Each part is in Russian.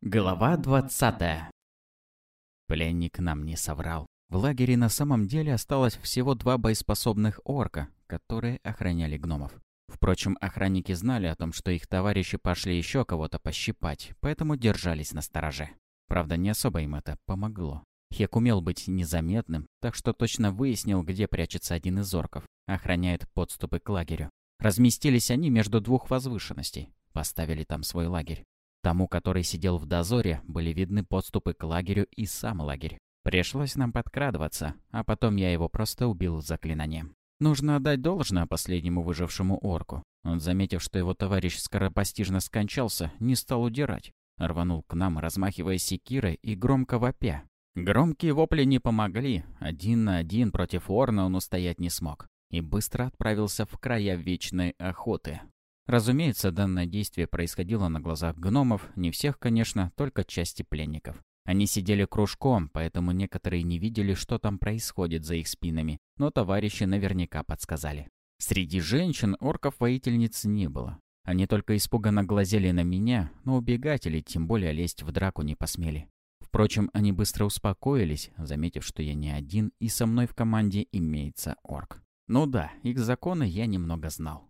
Глава 20 Пленник нам не соврал. В лагере на самом деле осталось всего два боеспособных орка, которые охраняли гномов. Впрочем, охранники знали о том, что их товарищи пошли еще кого-то пощипать, поэтому держались на стороже. Правда, не особо им это помогло. Хек умел быть незаметным, так что точно выяснил, где прячется один из орков. Охраняет подступы к лагерю. Разместились они между двух возвышенностей. Поставили там свой лагерь. Тому, который сидел в дозоре, были видны подступы к лагерю и сам лагерь. Пришлось нам подкрадываться, а потом я его просто убил заклинанием. Нужно отдать должное последнему выжившему орку. Он, заметив, что его товарищ скоропостижно скончался, не стал удирать. Рванул к нам, размахивая секирой и громко вопя. Громкие вопли не помогли. Один на один против Орна он устоять не смог. И быстро отправился в края вечной охоты. Разумеется, данное действие происходило на глазах гномов, не всех, конечно, только части пленников. Они сидели кружком, поэтому некоторые не видели, что там происходит за их спинами, но товарищи наверняка подсказали. Среди женщин орков-воительниц не было. Они только испуганно глазели на меня, но убегать или тем более лезть в драку не посмели. Впрочем, они быстро успокоились, заметив, что я не один, и со мной в команде имеется орк. Ну да, их законы я немного знал.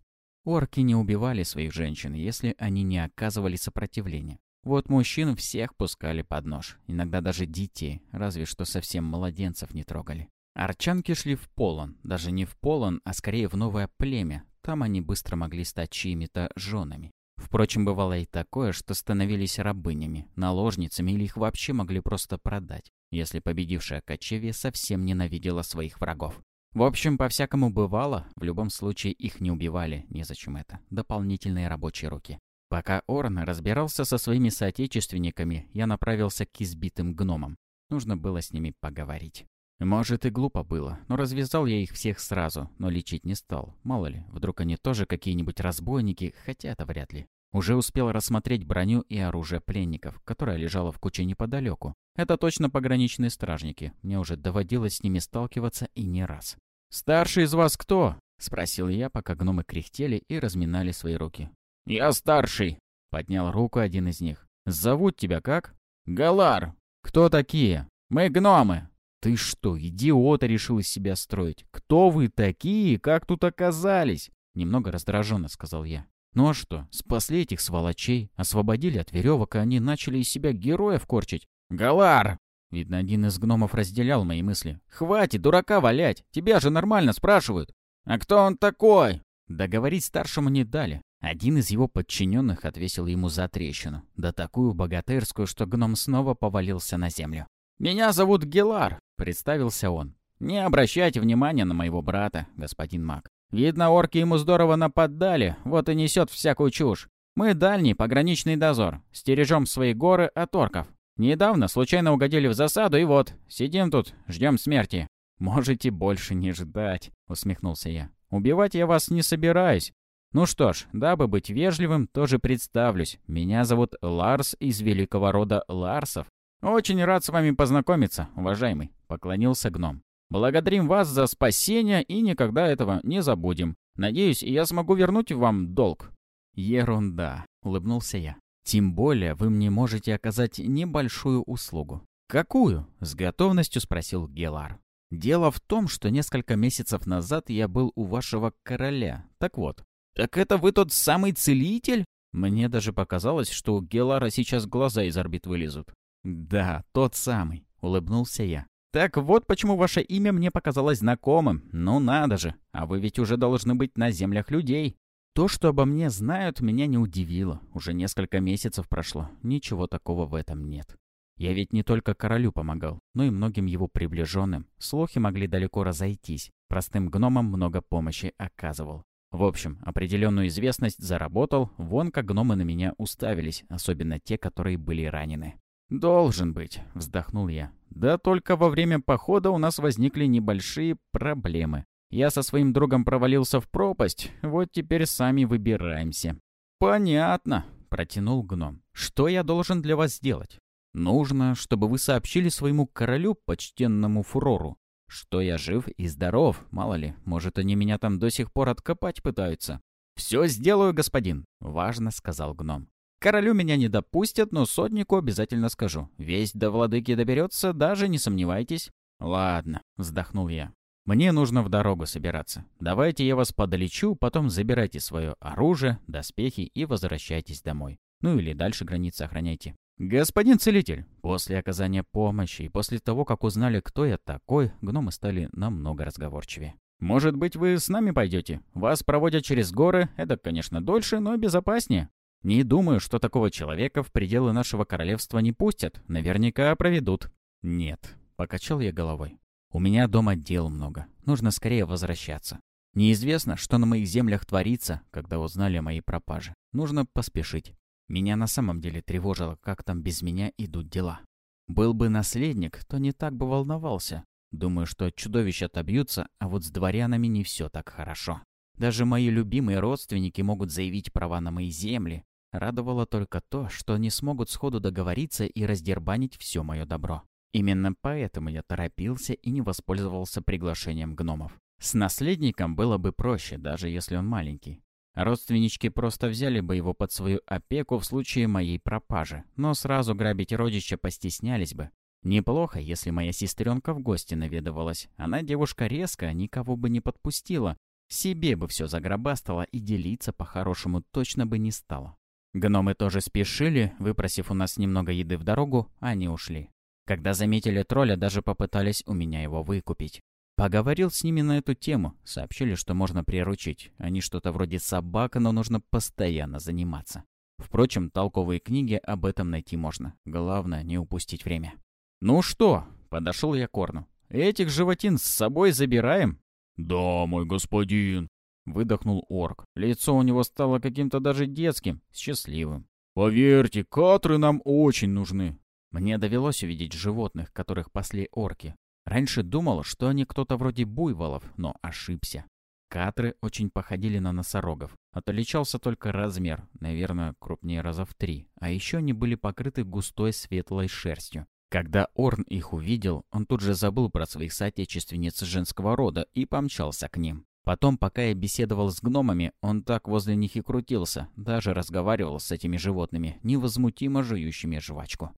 Орки не убивали своих женщин, если они не оказывали сопротивления. Вот мужчин всех пускали под нож, иногда даже детей, разве что совсем младенцев не трогали. Арчанки шли в полон, даже не в полон, а скорее в новое племя. Там они быстро могли стать чьими-то женами. Впрочем, бывало и такое, что становились рабынями, наложницами или их вообще могли просто продать, если победившая кочевье совсем ненавидела своих врагов. В общем, по-всякому бывало, в любом случае их не убивали, незачем это. Дополнительные рабочие руки. Пока Орн разбирался со своими соотечественниками, я направился к избитым гномам. Нужно было с ними поговорить. Может и глупо было, но развязал я их всех сразу, но лечить не стал. Мало ли, вдруг они тоже какие-нибудь разбойники, хотя это вряд ли. Уже успел рассмотреть броню и оружие пленников, которое лежало в куче неподалеку. Это точно пограничные стражники. Мне уже доводилось с ними сталкиваться и не раз. «Старший из вас кто?» — спросил я, пока гномы кряхтели и разминали свои руки. «Я старший!» — поднял руку один из них. «Зовут тебя как?» «Галар!» «Кто такие?» «Мы гномы!» «Ты что, идиота решил из себя строить? Кто вы такие? Как тут оказались?» Немного раздраженно сказал я. «Ну а что, спасли этих сволочей, освободили от веревок, и они начали из себя героев корчить. «Галар!» Видно, один из гномов разделял мои мысли. «Хватит дурака валять! Тебя же нормально спрашивают!» «А кто он такой?» Договорить старшему не дали. Один из его подчиненных отвесил ему за трещину. Да такую богатырскую, что гном снова повалился на землю. «Меня зовут Гелар», — представился он. «Не обращайте внимания на моего брата, господин маг. Видно, орки ему здорово нападали, вот и несет всякую чушь. Мы дальний пограничный дозор, стережем свои горы от орков. Недавно случайно угодили в засаду, и вот, сидим тут, ждем смерти. Можете больше не ждать, усмехнулся я. Убивать я вас не собираюсь. Ну что ж, дабы быть вежливым, тоже представлюсь. Меня зовут Ларс из великого рода Ларсов. Очень рад с вами познакомиться, уважаемый, поклонился гном. Благодарим вас за спасение и никогда этого не забудем. Надеюсь, я смогу вернуть вам долг. Ерунда, улыбнулся я. Тем более вы мне можете оказать небольшую услугу. «Какую?» — с готовностью спросил Гелар. «Дело в том, что несколько месяцев назад я был у вашего короля. Так вот». «Так это вы тот самый целитель?» Мне даже показалось, что у Гелара сейчас глаза из орбит вылезут. «Да, тот самый», — улыбнулся я. «Так вот почему ваше имя мне показалось знакомым. Ну надо же, а вы ведь уже должны быть на землях людей». То, что обо мне знают, меня не удивило. Уже несколько месяцев прошло. Ничего такого в этом нет. Я ведь не только королю помогал, но и многим его приближенным. Слухи могли далеко разойтись. Простым гномам много помощи оказывал. В общем, определенную известность заработал, вон как гномы на меня уставились, особенно те, которые были ранены. «Должен быть», — вздохнул я. «Да только во время похода у нас возникли небольшие проблемы. Я со своим другом провалился в пропасть, вот теперь сами выбираемся». «Понятно», — протянул гном. «Что я должен для вас сделать? Нужно, чтобы вы сообщили своему королю, почтенному фурору, что я жив и здоров, мало ли, может, они меня там до сих пор откопать пытаются». «Все сделаю, господин», — важно сказал гном. Королю меня не допустят, но сотнику обязательно скажу. Весть до владыки доберется, даже не сомневайтесь». «Ладно», — вздохнул я. «Мне нужно в дорогу собираться. Давайте я вас подолечу, потом забирайте свое оружие, доспехи и возвращайтесь домой. Ну или дальше границы охраняйте. «Господин целитель!» После оказания помощи и после того, как узнали, кто я такой, гномы стали намного разговорчивее. «Может быть, вы с нами пойдете? Вас проводят через горы, это, конечно, дольше, но безопаснее. Не думаю, что такого человека в пределы нашего королевства не пустят. Наверняка проведут». «Нет», — покачал я головой. «У меня дома дел много. Нужно скорее возвращаться. Неизвестно, что на моих землях творится, когда узнали о моей пропаже. Нужно поспешить. Меня на самом деле тревожило, как там без меня идут дела. Был бы наследник, то не так бы волновался. Думаю, что чудовища отобьются, а вот с дворянами не все так хорошо. Даже мои любимые родственники могут заявить права на мои земли. Радовало только то, что они смогут сходу договориться и раздербанить все мое добро. Именно поэтому я торопился и не воспользовался приглашением гномов. С наследником было бы проще, даже если он маленький. Родственнички просто взяли бы его под свою опеку в случае моей пропажи, но сразу грабить родича постеснялись бы. Неплохо, если моя сестренка в гости наведывалась. Она девушка резко, никого бы не подпустила. Себе бы все загробастала и делиться по-хорошему точно бы не стала. Гномы тоже спешили, выпросив у нас немного еды в дорогу, они ушли. Когда заметили тролля, даже попытались у меня его выкупить. Поговорил с ними на эту тему. Сообщили, что можно приручить. Они что-то вроде собака, но нужно постоянно заниматься. Впрочем, толковые книги об этом найти можно. Главное, не упустить время. «Ну что?» — подошел я к Корну. «Этих животин с собой забираем?» «Да, мой господин», — выдохнул орк. Лицо у него стало каким-то даже детским, счастливым. «Поверьте, катры нам очень нужны». Мне довелось увидеть животных, которых пасли орки. Раньше думал, что они кто-то вроде буйволов, но ошибся. Катры очень походили на носорогов. Отличался только размер, наверное, крупнее раза в три. А еще они были покрыты густой светлой шерстью. Когда Орн их увидел, он тут же забыл про своих соотечественниц женского рода и помчался к ним. Потом, пока я беседовал с гномами, он так возле них и крутился, даже разговаривал с этими животными, невозмутимо жующими жвачку.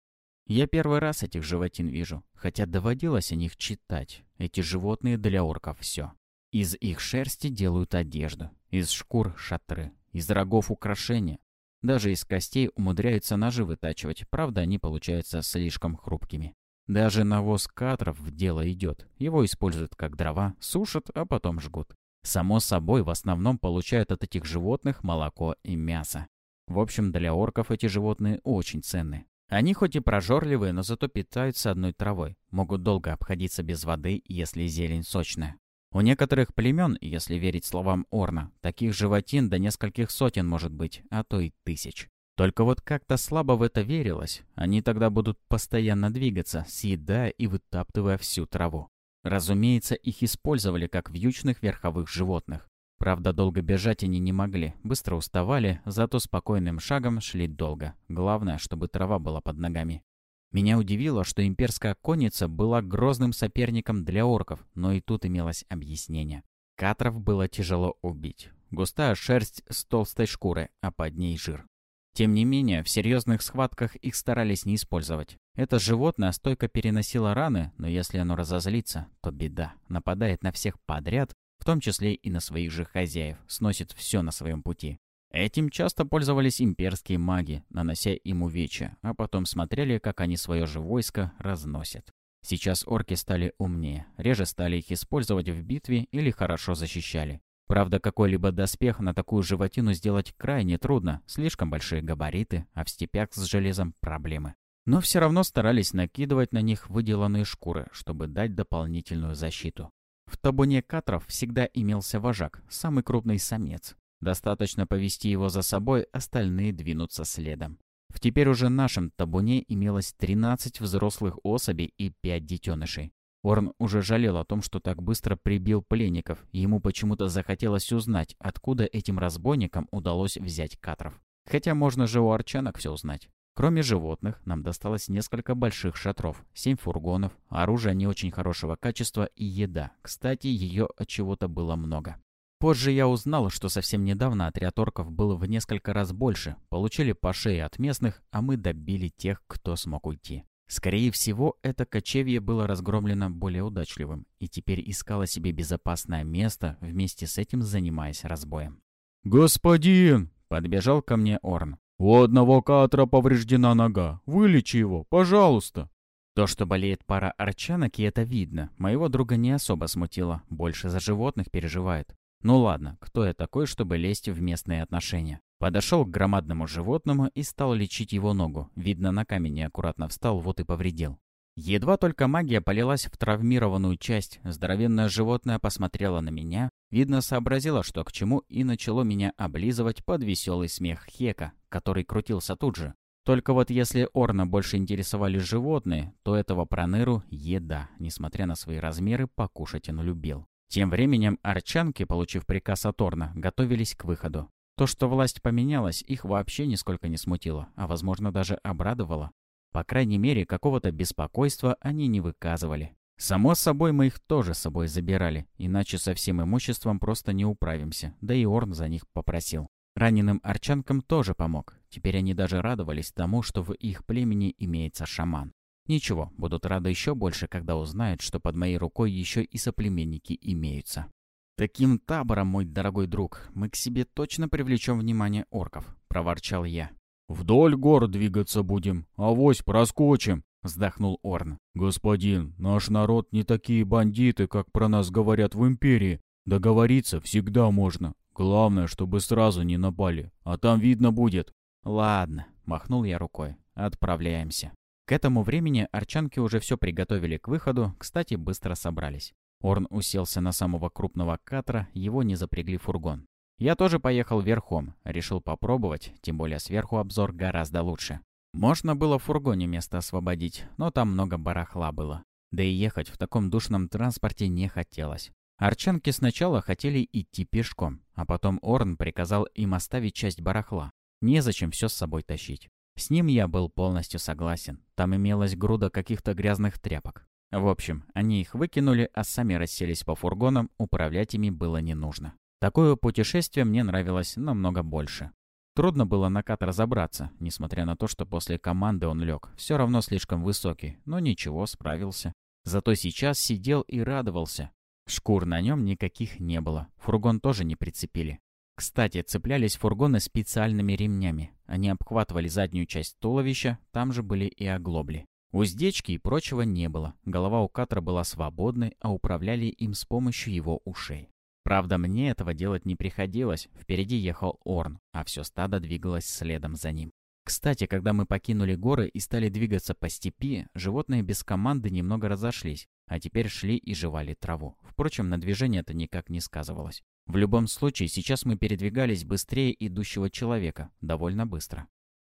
Я первый раз этих животин вижу, хотя доводилось о них читать. Эти животные для орков все. Из их шерсти делают одежду, из шкур – шатры, из рогов – украшения. Даже из костей умудряются ножи вытачивать, правда, они получаются слишком хрупкими. Даже навоз катров в дело идет. Его используют как дрова, сушат, а потом жгут. Само собой, в основном получают от этих животных молоко и мясо. В общем, для орков эти животные очень ценны. Они хоть и прожорливые, но зато питаются одной травой, могут долго обходиться без воды, если зелень сочная. У некоторых племен, если верить словам Орна, таких животин до нескольких сотен может быть, а то и тысяч. Только вот как-то слабо в это верилось. Они тогда будут постоянно двигаться, съедая и вытаптывая всю траву. Разумеется, их использовали как вьючных верховых животных. Правда, долго бежать они не могли, быстро уставали, зато спокойным шагом шли долго. Главное, чтобы трава была под ногами. Меня удивило, что имперская конница была грозным соперником для орков, но и тут имелось объяснение. Катров было тяжело убить. Густая шерсть с толстой шкурой, а под ней жир. Тем не менее, в серьезных схватках их старались не использовать. Это животное стойко переносило раны, но если оно разозлится, то беда. Нападает на всех подряд в том числе и на своих же хозяев, сносит все на своем пути. Этим часто пользовались имперские маги, нанося им увечья, а потом смотрели, как они свое же войско разносят. Сейчас орки стали умнее, реже стали их использовать в битве или хорошо защищали. Правда, какой-либо доспех на такую животину сделать крайне трудно, слишком большие габариты, а в степях с железом проблемы. Но все равно старались накидывать на них выделанные шкуры, чтобы дать дополнительную защиту. В табуне катров всегда имелся вожак, самый крупный самец. Достаточно повести его за собой, остальные двинутся следом. В теперь уже нашем табуне имелось 13 взрослых особей и 5 детенышей. Орн уже жалел о том, что так быстро прибил пленников, ему почему-то захотелось узнать, откуда этим разбойникам удалось взять катров. Хотя можно же у арчанок все узнать. Кроме животных, нам досталось несколько больших шатров, семь фургонов, оружие не очень хорошего качества и еда. Кстати, ее от чего-то было много. Позже я узнал, что совсем недавно отряд орков был в несколько раз больше, получили по шее от местных, а мы добили тех, кто смог уйти. Скорее всего, это кочевье было разгромлено более удачливым и теперь искало себе безопасное место, вместе с этим занимаясь разбоем. «Господин!» — подбежал ко мне Орн. «У одного катра повреждена нога. Вылечи его, пожалуйста!» То, что болеет пара арчанок, и это видно, моего друга не особо смутило, больше за животных переживает. Ну ладно, кто я такой, чтобы лезть в местные отношения? Подошел к громадному животному и стал лечить его ногу. Видно, на камень аккуратно встал, вот и повредил. Едва только магия полилась в травмированную часть, здоровенное животное посмотрело на меня, видно, сообразило, что к чему, и начало меня облизывать под веселый смех Хека, который крутился тут же. Только вот если Орна больше интересовали животные, то этого проныру – еда, несмотря на свои размеры, покушать он любил. Тем временем арчанки, получив приказ от Орна, готовились к выходу. То, что власть поменялась, их вообще нисколько не смутило, а возможно даже обрадовало. По крайней мере, какого-то беспокойства они не выказывали. Само собой, мы их тоже с собой забирали, иначе со всем имуществом просто не управимся, да и Орн за них попросил. Раненым арчанкам тоже помог. Теперь они даже радовались тому, что в их племени имеется шаман. Ничего, будут рады еще больше, когда узнают, что под моей рукой еще и соплеменники имеются. «Таким табором, мой дорогой друг, мы к себе точно привлечем внимание орков», — проворчал я. «Вдоль гор двигаться будем, авось проскочим», — вздохнул Орн. «Господин, наш народ не такие бандиты, как про нас говорят в Империи. Договориться всегда можно. Главное, чтобы сразу не напали, а там видно будет». «Ладно», — махнул я рукой. «Отправляемся». К этому времени арчанки уже все приготовили к выходу, кстати, быстро собрались. Орн уселся на самого крупного катра, его не запрягли фургон. Я тоже поехал верхом, решил попробовать, тем более сверху обзор гораздо лучше. Можно было в фургоне место освободить, но там много барахла было. Да и ехать в таком душном транспорте не хотелось. Арчанки сначала хотели идти пешком, а потом Орн приказал им оставить часть барахла. Незачем все с собой тащить. С ним я был полностью согласен. Там имелась груда каких-то грязных тряпок. В общем, они их выкинули, а сами расселись по фургонам, управлять ими было не нужно. Такое путешествие мне нравилось намного больше. Трудно было на кат разобраться, несмотря на то, что после команды он лег. Все равно слишком высокий, но ничего, справился. Зато сейчас сидел и радовался. Шкур на нем никаких не было, фургон тоже не прицепили. Кстати, цеплялись фургоны специальными ремнями. Они обхватывали заднюю часть туловища, там же были и оглобли. Уздечки и прочего не было. Голова у Катра была свободной, а управляли им с помощью его ушей. Правда, мне этого делать не приходилось. Впереди ехал Орн, а все стадо двигалось следом за ним. Кстати, когда мы покинули горы и стали двигаться по степи, животные без команды немного разошлись, а теперь шли и жевали траву. Впрочем, на движение это никак не сказывалось. В любом случае, сейчас мы передвигались быстрее идущего человека, довольно быстро.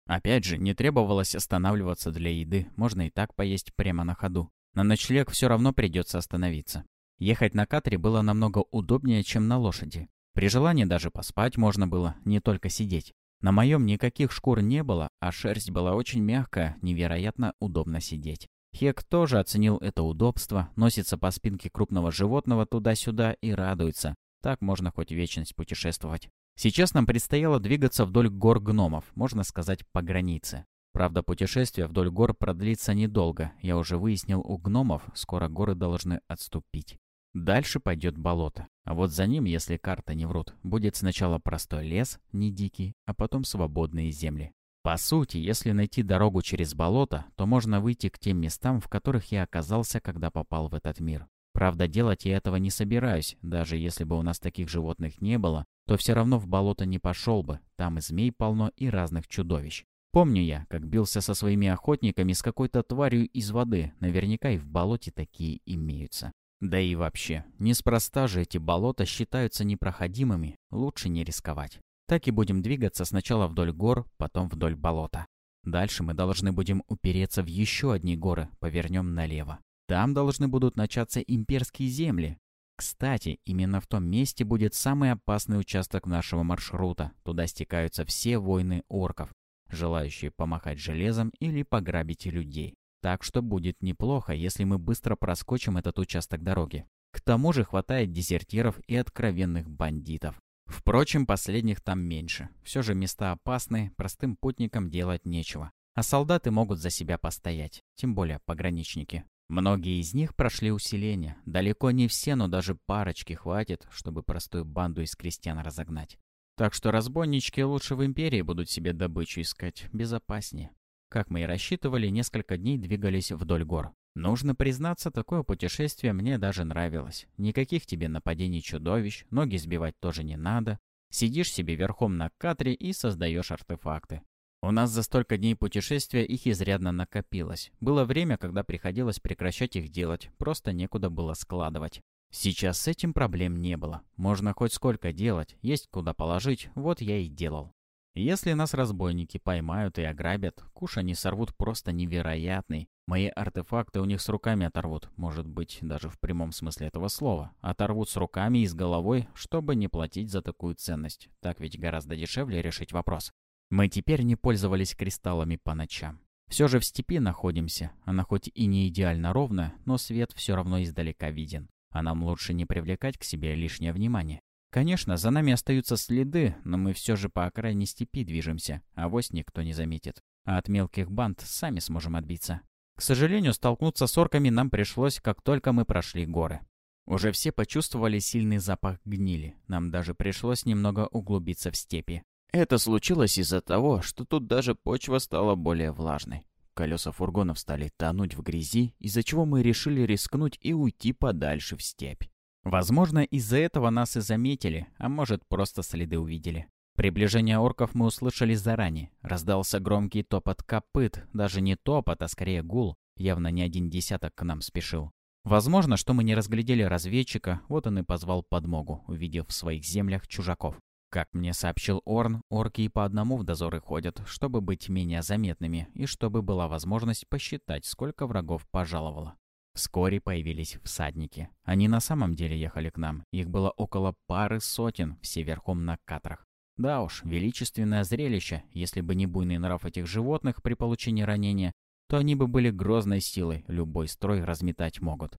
Опять же, не требовалось останавливаться для еды, можно и так поесть прямо на ходу. На ночлег все равно придется остановиться. Ехать на катере было намного удобнее, чем на лошади. При желании даже поспать можно было, не только сидеть. На моем никаких шкур не было, а шерсть была очень мягкая, невероятно удобно сидеть. Хек тоже оценил это удобство, носится по спинке крупного животного туда-сюда и радуется, так можно хоть вечность путешествовать. Сейчас нам предстояло двигаться вдоль гор гномов, можно сказать, по границе. Правда, путешествие вдоль гор продлится недолго. Я уже выяснил у гномов, скоро горы должны отступить. Дальше пойдет болото. А вот за ним, если карта не врут, будет сначала простой лес, не дикий, а потом свободные земли. По сути, если найти дорогу через болото, то можно выйти к тем местам, в которых я оказался, когда попал в этот мир. Правда, делать я этого не собираюсь. Даже если бы у нас таких животных не было, то все равно в болото не пошел бы. Там и змей полно, и разных чудовищ. Помню я, как бился со своими охотниками с какой-то тварью из воды. Наверняка и в болоте такие имеются. Да и вообще, неспроста же эти болота считаются непроходимыми. Лучше не рисковать. Так и будем двигаться сначала вдоль гор, потом вдоль болота. Дальше мы должны будем упереться в еще одни горы, повернем налево. Там должны будут начаться имперские земли. Кстати, именно в том месте будет самый опасный участок нашего маршрута. Туда стекаются все войны орков, желающие помахать железом или пограбить людей. Так что будет неплохо, если мы быстро проскочим этот участок дороги. К тому же хватает дезертиров и откровенных бандитов. Впрочем, последних там меньше. Все же места опасные, простым путникам делать нечего. А солдаты могут за себя постоять, тем более пограничники. Многие из них прошли усиление. Далеко не все, но даже парочки хватит, чтобы простую банду из крестьян разогнать. Так что разбойнички лучше в Империи будут себе добычу искать, безопаснее. Как мы и рассчитывали, несколько дней двигались вдоль гор. Нужно признаться, такое путешествие мне даже нравилось. Никаких тебе нападений чудовищ, ноги сбивать тоже не надо. Сидишь себе верхом на катре и создаешь артефакты. У нас за столько дней путешествия их изрядно накопилось. Было время, когда приходилось прекращать их делать, просто некуда было складывать. Сейчас с этим проблем не было. Можно хоть сколько делать, есть куда положить, вот я и делал. Если нас разбойники поймают и ограбят, куш они сорвут просто невероятный. Мои артефакты у них с руками оторвут, может быть, даже в прямом смысле этого слова. Оторвут с руками и с головой, чтобы не платить за такую ценность. Так ведь гораздо дешевле решить вопрос. Мы теперь не пользовались кристаллами по ночам. Все же в степи находимся. Она хоть и не идеально ровная, но свет все равно издалека виден. А нам лучше не привлекать к себе лишнее внимание. Конечно, за нами остаются следы, но мы все же по окраине степи движемся, а вось никто не заметит. А от мелких банд сами сможем отбиться. К сожалению, столкнуться с орками нам пришлось, как только мы прошли горы. Уже все почувствовали сильный запах гнили. Нам даже пришлось немного углубиться в степи. Это случилось из-за того, что тут даже почва стала более влажной. Колеса фургонов стали тонуть в грязи, из-за чего мы решили рискнуть и уйти подальше в степь. Возможно, из-за этого нас и заметили, а может, просто следы увидели. Приближение орков мы услышали заранее. Раздался громкий топот копыт, даже не топот, а скорее гул. Явно не один десяток к нам спешил. Возможно, что мы не разглядели разведчика, вот он и позвал подмогу, увидев в своих землях чужаков. Как мне сообщил Орн, орки и по одному в дозоры ходят, чтобы быть менее заметными и чтобы была возможность посчитать, сколько врагов пожаловало. Вскоре появились всадники. Они на самом деле ехали к нам. Их было около пары сотен, все верхом на катрах. Да уж, величественное зрелище. Если бы не буйный нрав этих животных при получении ранения, то они бы были грозной силой, любой строй разметать могут.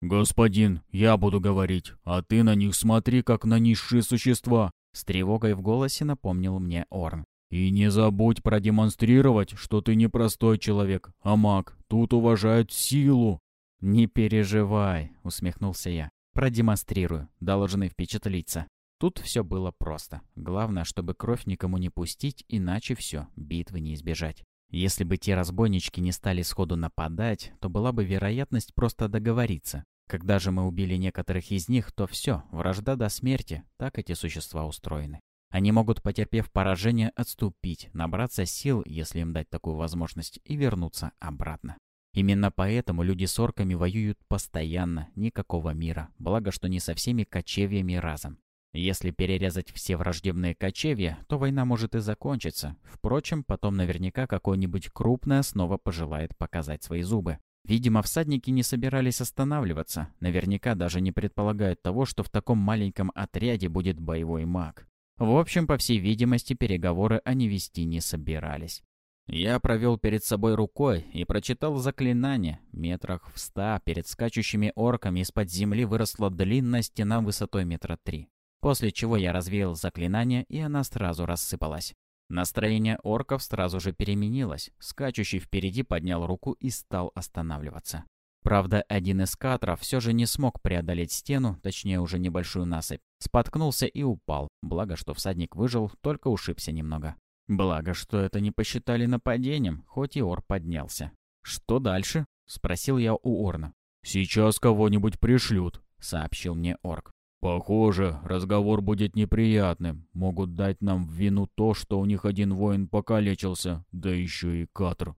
«Господин, я буду говорить, а ты на них смотри, как на низшие существа. С тревогой в голосе напомнил мне Орн. «И не забудь продемонстрировать, что ты не простой человек, а маг. Тут уважают силу». «Не переживай», — усмехнулся я. «Продемонстрирую. Должны впечатлиться». Тут все было просто. Главное, чтобы кровь никому не пустить, иначе все, битвы не избежать. Если бы те разбойнички не стали сходу нападать, то была бы вероятность просто договориться. Когда же мы убили некоторых из них, то все, вражда до смерти, так эти существа устроены. Они могут, потерпев поражение, отступить, набраться сил, если им дать такую возможность, и вернуться обратно. Именно поэтому люди с орками воюют постоянно, никакого мира, благо что не со всеми кочевьями разом. Если перерезать все враждебные кочевья, то война может и закончиться. Впрочем, потом наверняка какое-нибудь крупное снова пожелает показать свои зубы. Видимо, всадники не собирались останавливаться, наверняка даже не предполагают того, что в таком маленьком отряде будет боевой маг. В общем, по всей видимости, переговоры они вести не собирались. Я провел перед собой рукой и прочитал заклинание. Метрах в ста перед скачущими орками из-под земли выросла длинная стена высотой метра три. После чего я развеял заклинание, и она сразу рассыпалась. Настроение орков сразу же переменилось. Скачущий впереди поднял руку и стал останавливаться. Правда, один из катров все же не смог преодолеть стену, точнее уже небольшую насыпь. Споткнулся и упал. Благо, что всадник выжил, только ушибся немного. Благо, что это не посчитали нападением, хоть и ор поднялся. «Что дальше?» — спросил я у Орна. «Сейчас кого-нибудь пришлют», — сообщил мне орк. «Похоже, разговор будет неприятным. Могут дать нам в вину то, что у них один воин покалечился, да еще и Катр».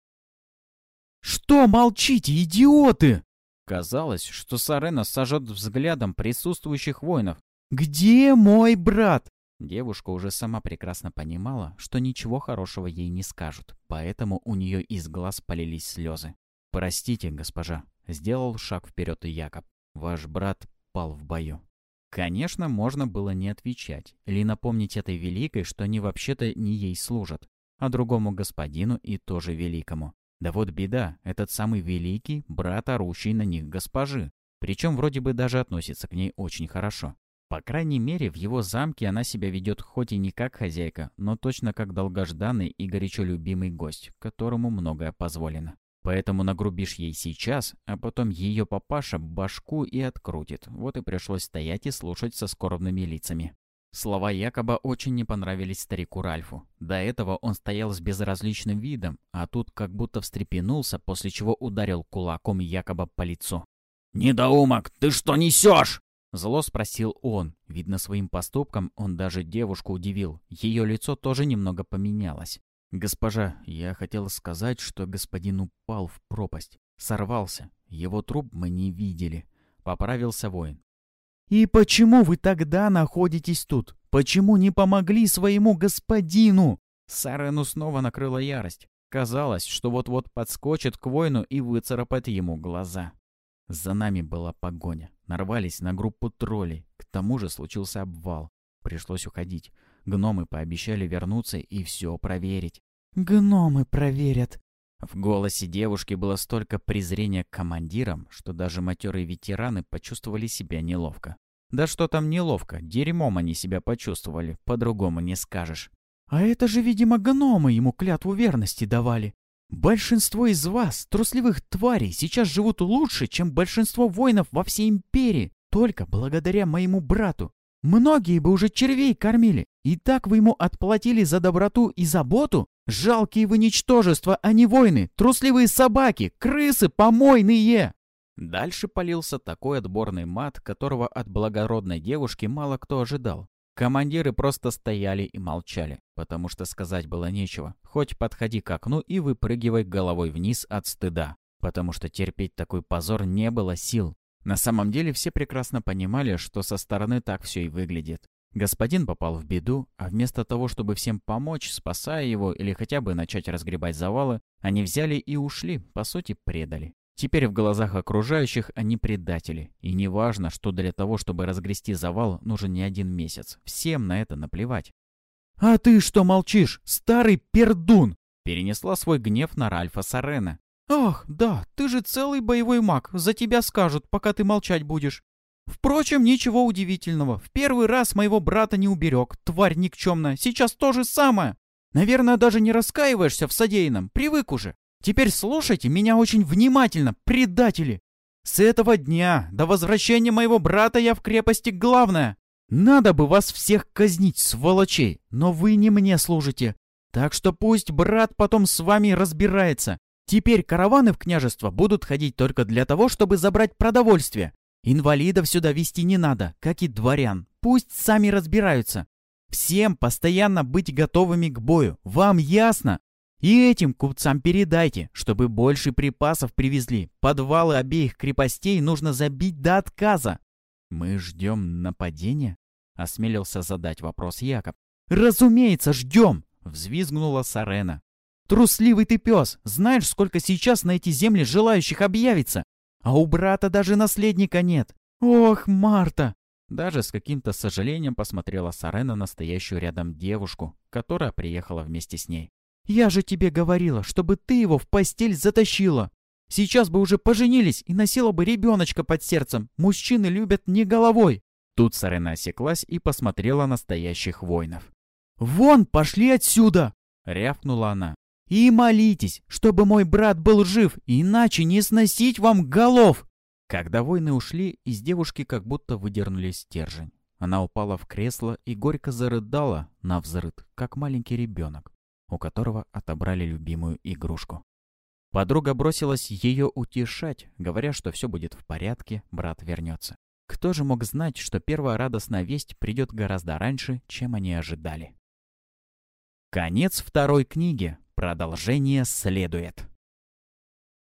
«Что молчите, идиоты?» Казалось, что Сарена сажет взглядом присутствующих воинов. «Где мой брат?» Девушка уже сама прекрасно понимала, что ничего хорошего ей не скажут, поэтому у нее из глаз полились слезы. «Простите, госпожа», — сделал шаг вперед и Якоб. «Ваш брат пал в бою». Конечно, можно было не отвечать, или напомнить этой великой, что они вообще-то не ей служат, а другому господину и тоже великому. Да вот беда, этот самый великий — брат орущий на них госпожи. Причем вроде бы даже относится к ней очень хорошо. По крайней мере, в его замке она себя ведет хоть и не как хозяйка, но точно как долгожданный и горячо любимый гость, которому многое позволено. Поэтому нагрубишь ей сейчас, а потом ее папаша башку и открутит. Вот и пришлось стоять и слушать со скорбными лицами. Слова якобы очень не понравились старику Ральфу. До этого он стоял с безразличным видом, а тут как будто встрепенулся, после чего ударил кулаком якобы по лицу. «Недоумок, ты что несешь?» Зло спросил он. Видно, своим поступком он даже девушку удивил. Ее лицо тоже немного поменялось. «Госпожа, я хотел сказать, что господин упал в пропасть. Сорвался. Его труп мы не видели». Поправился воин. «И почему вы тогда находитесь тут? Почему не помогли своему господину?» Сарену снова накрыла ярость. Казалось, что вот-вот подскочит к воину и выцарапает ему глаза. За нами была погоня. Нарвались на группу троллей. К тому же случился обвал. Пришлось уходить. Гномы пообещали вернуться и все проверить. «Гномы проверят». В голосе девушки было столько презрения к командирам, что даже матерые ветераны почувствовали себя неловко. Да что там неловко, дерьмом они себя почувствовали, по-другому не скажешь. «А это же, видимо, гномы ему клятву верности давали. Большинство из вас, трусливых тварей, сейчас живут лучше, чем большинство воинов во всей империи, только благодаря моему брату. Многие бы уже червей кормили. И так вы ему отплатили за доброту и заботу? Жалкие вы ничтожества, а не воины, трусливые собаки, крысы помойные!» Дальше полился такой отборный мат, которого от благородной девушки мало кто ожидал. Командиры просто стояли и молчали, потому что сказать было нечего. Хоть подходи к окну и выпрыгивай головой вниз от стыда, потому что терпеть такой позор не было сил. На самом деле все прекрасно понимали, что со стороны так все и выглядит. Господин попал в беду, а вместо того, чтобы всем помочь, спасая его или хотя бы начать разгребать завалы, они взяли и ушли, по сути предали. Теперь в глазах окружающих они предатели. И не важно, что для того, чтобы разгрести завал, нужен не один месяц. Всем на это наплевать. «А ты что молчишь, старый пердун?» Перенесла свой гнев на Ральфа Сарена. «Ах, да, ты же целый боевой маг, за тебя скажут, пока ты молчать будешь. Впрочем, ничего удивительного. В первый раз моего брата не уберег, тварь никчемная. Сейчас то же самое. Наверное, даже не раскаиваешься в содеянном, привык уже. Теперь слушайте меня очень внимательно, предатели. С этого дня, до возвращения моего брата, я в крепости главная. Надо бы вас всех казнить, сволочей, но вы не мне служите. Так что пусть брат потом с вами разбирается. Теперь караваны в княжество будут ходить только для того, чтобы забрать продовольствие. Инвалидов сюда вести не надо, как и дворян. Пусть сами разбираются. Всем постоянно быть готовыми к бою. Вам ясно? И этим купцам передайте, чтобы больше припасов привезли. Подвалы обеих крепостей нужно забить до отказа. Мы ждем нападения? Осмелился задать вопрос Якоб. Разумеется, ждем! Взвизгнула Сарена. Трусливый ты пес! Знаешь, сколько сейчас на эти земли желающих объявится? А у брата даже наследника нет. Ох, Марта! Даже с каким-то сожалением посмотрела Сарена на стоящую рядом девушку, которая приехала вместе с ней. «Я же тебе говорила, чтобы ты его в постель затащила. Сейчас бы уже поженились и носила бы ребеночка под сердцем. Мужчины любят не головой». Тут Сарена осеклась и посмотрела на стоящих воинов. «Вон, пошли отсюда!» — рявкнула она. И молитесь, чтобы мой брат был жив, иначе не сносить вам голов!» Когда воины ушли, из девушки как будто выдернули стержень. Она упала в кресло и горько зарыдала на взрыд, как маленький ребенок, у которого отобрали любимую игрушку. Подруга бросилась ее утешать, говоря, что все будет в порядке, брат вернется. Кто же мог знать, что первая радостная весть придет гораздо раньше, чем они ожидали? Конец второй книги. Продолжение следует.